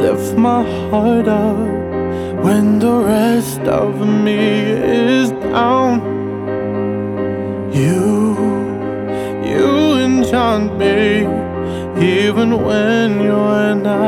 lift my heart up when the rest of me is down. You, you enchant me even when you're not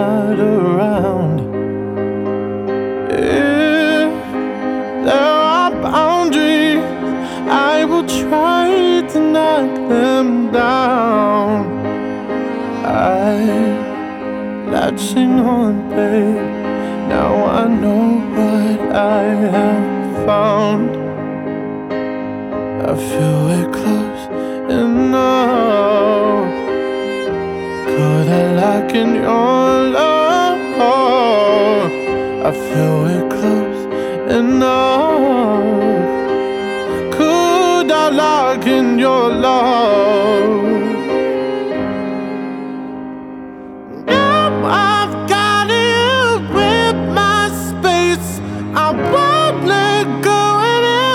I'm latching on, babe. Now I know what I have found. I feel it close enough. Could I lock in your love? I feel it close enough. Won't let go of you.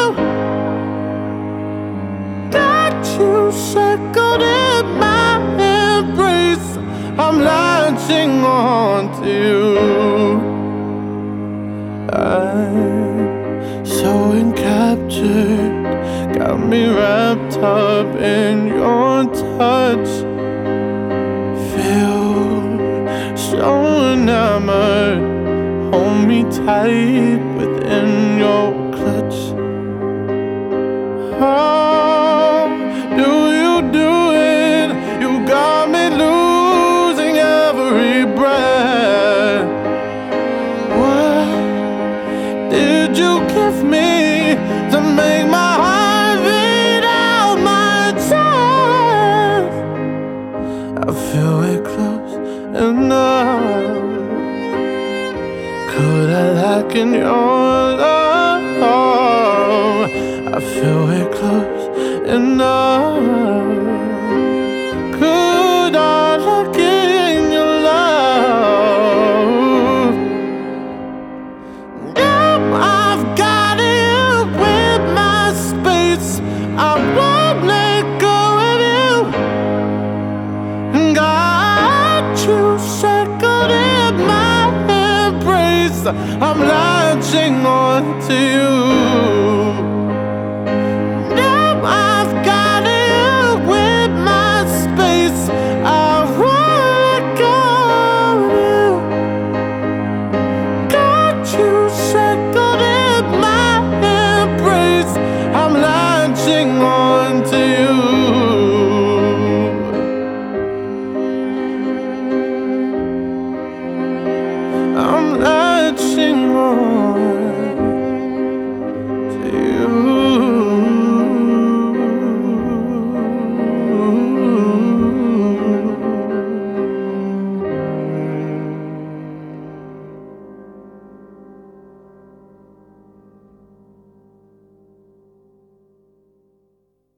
Got you shackled in my embrace. I'm latching on to you. I'm so encaptured, got me wrapped up in your touch. Feel so enamored, hold me tight your clutch. How do you do it? You got me losing every breath. What did you give me to make my heart beat out my chest? I feel it close enough. Could I lock in your love? Oh, I feel we're close enough. Could I I'm latching on to you. On.